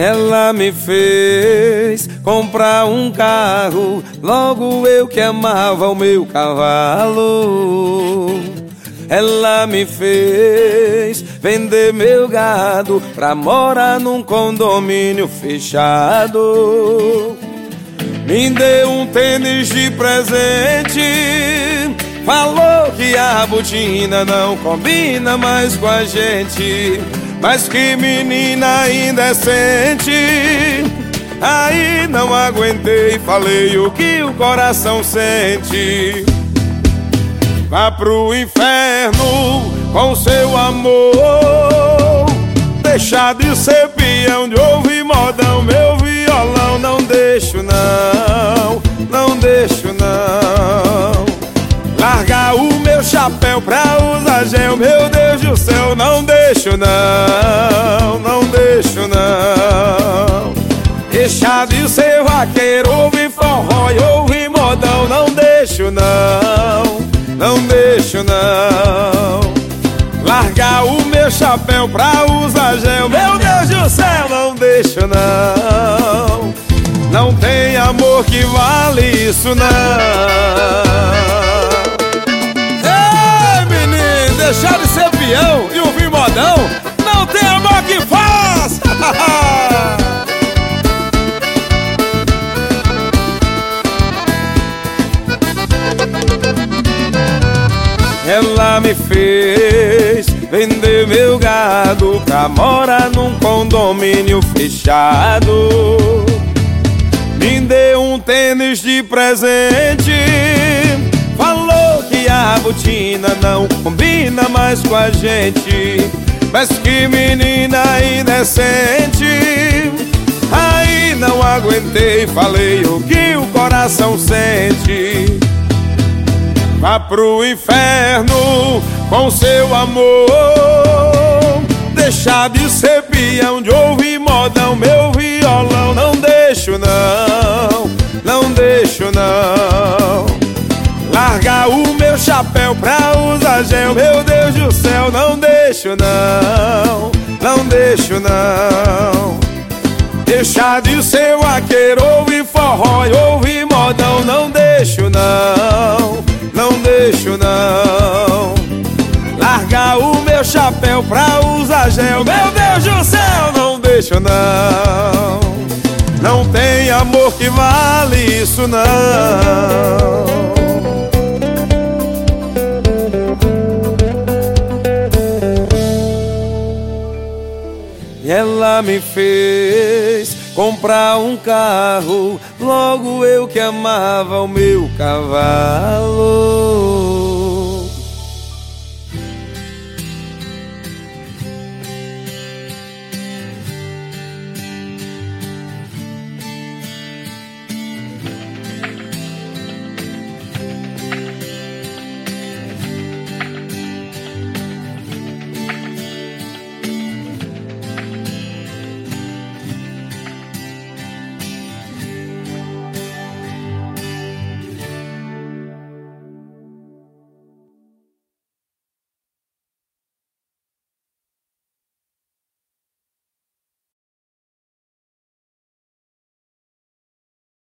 Ela me fez comprar um carro, logo eu que amava o meu cavalo. Ela me fez vender meu gado pra morar num condomínio fechado. Me deu um tênis de presente. Falou que a botina não combina mais com a gente. Mas que menina indecente. Aí não aguentei, falei o que o coração sente. Vá pro inferno com seu amor. Deixar de ser peão, de ouvir modão, meu violão. Não deixo, não, não deixo, não. Chapéu pra usar gel, meu Deus do céu. Não deixo, não, não deixo, não. Deixar de ser vaqueiro, ouvir forró e ouvir modão. Não deixo, não não deixo não Largar o meu chapéu pra usar gel Meu Deus do céu, não deixo não Não tem amor que vale isso não modão Não tem amor que faz Ela me fez vender meu gado pra morar num condomínio fechado. Me deu um tênis de presente. Falou que a botina não combina mais com a gente. Mas que menina indecente. Aí não aguentei, falei o que o coração sente. Vá pro inferno com seu amor. Deixar de ser peão, de ouvir modão. Meu violão não deixo não, não deixo não. Largar o meu chapéu pra usar gel. Meu Deus do céu, não deixo não, não deixo não. Deixar de ser vaqueiro, ouvir forró e ouvir modão. Não deixo não não deixo não. Largar o meu chapéu pra usar gel. Meu Deus do céu, não deixo não. Não tem amor que vale isso não ela me fez comprar um carro, logo eu que amava o meu cavalo.